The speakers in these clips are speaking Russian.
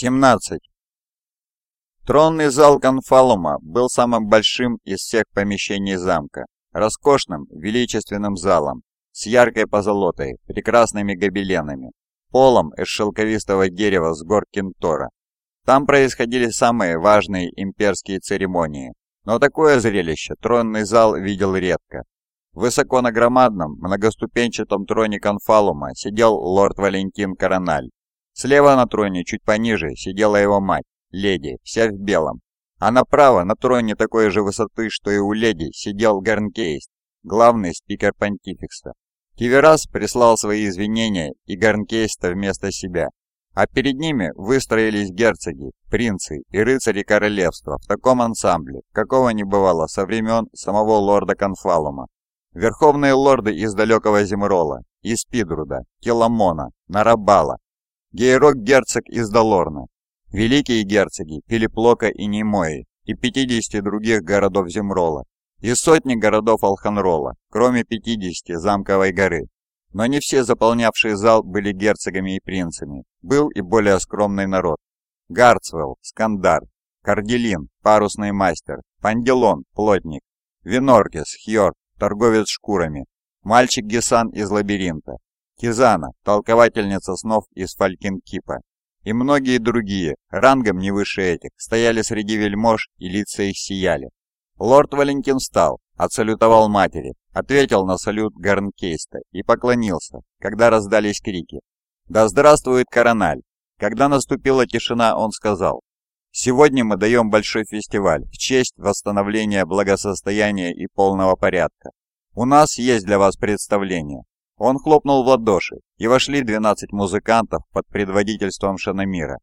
17. Тронный зал Конфалума был самым большим из всех помещений замка, роскошным, величественным залом, с яркой позолотой, прекрасными гобеленами, полом из шелковистого дерева с гор Кентора. Там происходили самые важные имперские церемонии, но такое зрелище тронный зал видел редко. Высоко на громадном, многоступенчатом троне Конфалума сидел лорд Валентин Корональ, Слева на троне, чуть пониже, сидела его мать, леди, вся в белом. А направо, на троне такой же высоты, что и у леди, сидел Гарнкейст, главный спикер понтификса. Киверас прислал свои извинения и Гарнкейста вместо себя. А перед ними выстроились герцоги, принцы и рыцари королевства в таком ансамбле, какого не бывало со времен самого лорда Конфалума. Верховные лорды из далекого Зимрола, из Пидруда, Теламона, Нарабала, Гейрок-герцог из Долорна, великие герцоги Пилиплока и Немои и 50 других городов Земрола, и сотни городов Алханрола, кроме 50 Замковой горы. Но не все заполнявшие зал были герцогами и принцами, был и более скромный народ. Гарцвелл, Скандар, Карделин, парусный мастер, Панделон, плотник, Виноркис, Хьор, торговец шкурами, мальчик Гесан из лабиринта, Кизана, толковательница снов из Фалькинкипа, и многие другие, рангом не выше этих, стояли среди вельмож и лица их сияли. Лорд Валентин встал, отсалютовал матери, ответил на салют Гарнкейста и поклонился, когда раздались крики. «Да здравствует Корональ!» Когда наступила тишина, он сказал, «Сегодня мы даем большой фестиваль в честь восстановления благосостояния и полного порядка. У нас есть для вас представление. Он хлопнул в ладоши, и вошли 12 музыкантов под предводительством Шанамира.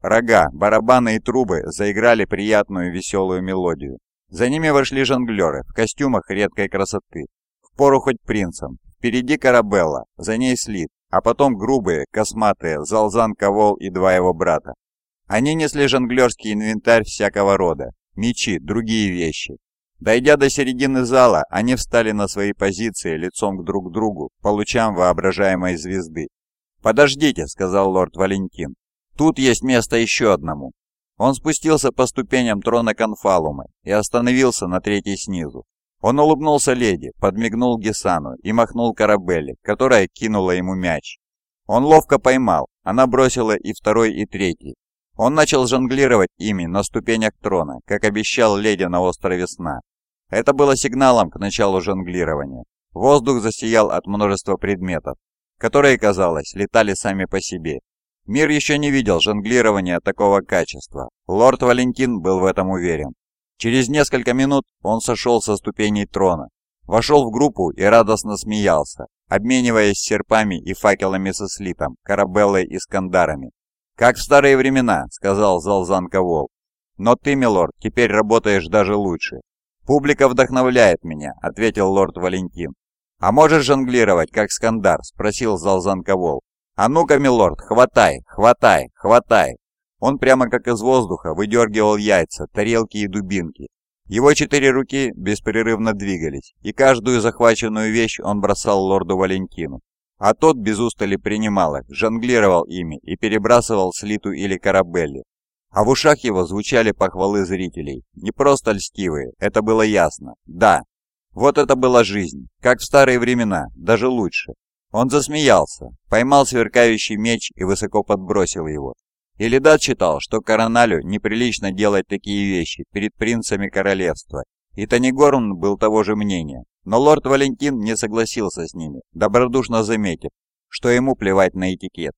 Рога, барабаны и трубы заиграли приятную веселую мелодию. За ними вошли жонглеры в костюмах редкой красоты. Впору хоть принцам. Впереди Карабелла, за ней Слит, а потом грубые, косматые, Залзан Ковол и два его брата. Они несли жонглерский инвентарь всякого рода, мечи, другие вещи, Дойдя до середины зала, они встали на свои позиции лицом друг к другу по лучам воображаемой звезды. «Подождите», — сказал лорд Валентин. «Тут есть место еще одному». Он спустился по ступеням трона Конфалума и остановился на третьей снизу. Он улыбнулся леди, подмигнул Гесану и махнул Карабелле, которая кинула ему мяч. Он ловко поймал, она бросила и второй, и третий. Он начал жонглировать ими на ступенях трона, как обещал леди на острове Сна. Это было сигналом к началу жонглирования. Воздух засиял от множества предметов, которые, казалось, летали сами по себе. Мир еще не видел жонглирования такого качества. Лорд Валентин был в этом уверен. Через несколько минут он сошел со ступеней трона, вошел в группу и радостно смеялся, обмениваясь серпами и факелами со слитом, корабеллой и скандарами. «Как в старые времена», — сказал Залзан Ковол. «Но ты, милорд, теперь работаешь даже лучше. «Публика вдохновляет меня», — ответил лорд Валентин. «А можешь жонглировать, как Скандар?» — спросил Залзан Ковол. «А ну-ка, милорд, хватай, хватай, хватай!» Он прямо как из воздуха выдергивал яйца, тарелки и дубинки. Его четыре руки беспрерывно двигались, и каждую захваченную вещь он бросал лорду Валентину. А тот без устали принимал их, жонглировал ими и перебрасывал слиту или корабелли. А в ушах его звучали похвалы зрителей. Не просто льстивые, это было ясно. Да, вот это была жизнь, как в старые времена, даже лучше. Он засмеялся, поймал сверкающий меч и высоко подбросил его. Илидат считал, что Короналю неприлично делать такие вещи перед принцами королевства, и Танигорн был того же мнения. Но лорд Валентин не согласился с ними, добродушно заметив, что ему плевать на этикет.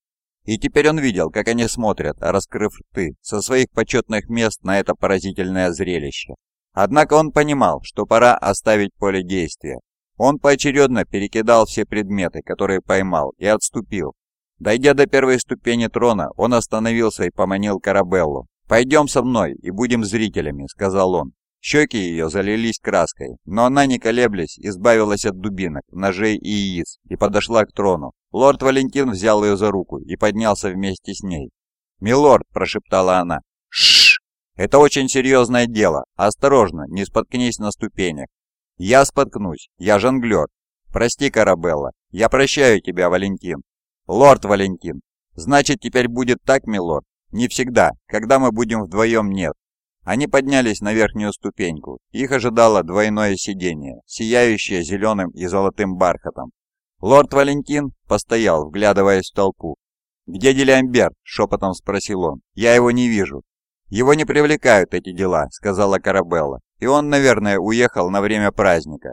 И теперь он видел, как они смотрят, раскрыв рты, со своих почетных мест на это поразительное зрелище. Однако он понимал, что пора оставить поле действия. Он поочередно перекидал все предметы, которые поймал, и отступил. Дойдя до первой ступени трона, он остановился и поманил Карабеллу. «Пойдем со мной и будем зрителями», — сказал он. Щеки ее залились краской, но она, не колеблясь, избавилась от дубинок, ножей и яиц и подошла к трону. Лорд Валентин взял ее за руку и поднялся вместе с ней. «Милорд», – прошептала она, – «Шшш! Это очень серьезное дело. Осторожно, не споткнись на ступенях». «Я споткнусь. Я жонглер. Прости, Карабелла. Я прощаю тебя, Валентин». «Лорд Валентин. Значит, теперь будет так, милорд? Не всегда. Когда мы будем вдвоем, нет. Они поднялись на верхнюю ступеньку. Их ожидало двойное сиденье, сияющее зеленым и золотым бархатом. Лорд Валентин постоял, вглядываясь в толпу. «Где Делиамбер?» – шепотом спросил он. «Я его не вижу». «Его не привлекают эти дела», – сказала Карабелла. «И он, наверное, уехал на время праздника.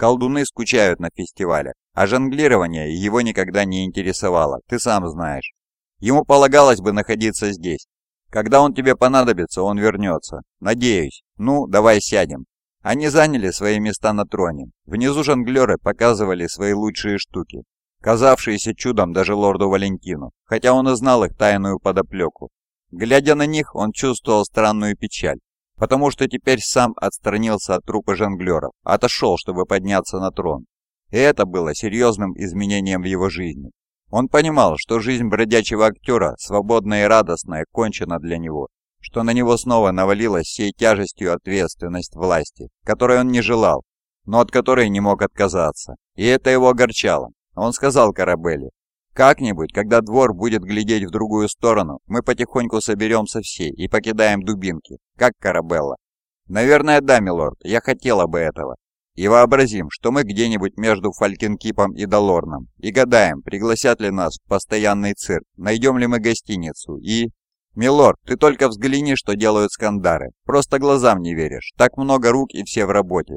Колдуны скучают на фестивалях, а жонглирование его никогда не интересовало, ты сам знаешь. Ему полагалось бы находиться здесь, когда он тебе понадобится, он вернется. Надеюсь. Ну, давай сядем». Они заняли свои места на троне. Внизу жонглеры показывали свои лучшие штуки, казавшиеся чудом даже лорду Валентину, хотя он и знал их тайную подоплеку. Глядя на них, он чувствовал странную печаль, потому что теперь сам отстранился от трупа жонглеров, отошел, чтобы подняться на трон. И это было серьезным изменением в его жизни. Он понимал, что жизнь бродячего актера, свободная и радостная, кончена для него, что на него снова навалилась всей тяжестью ответственность власти, которой он не желал, но от которой не мог отказаться. И это его огорчало. Он сказал Карабелле, «Как-нибудь, когда двор будет глядеть в другую сторону, мы потихоньку соберемся все и покидаем дубинки, как Карабелла». «Наверное, да, милорд, я хотела бы этого. И вообразим, что мы где-нибудь между Фалькинкипом и Долорном, и гадаем, пригласят ли нас в постоянный цирк, найдем ли мы гостиницу, и... «Милорд, ты только взгляни, что делают скандары. Просто глазам не веришь. Так много рук и все в работе».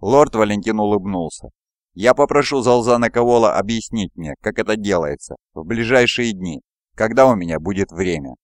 Лорд Валентин улыбнулся. «Я попрошу Залзана Ковола объяснить мне, как это делается, в ближайшие дни, когда у меня будет время».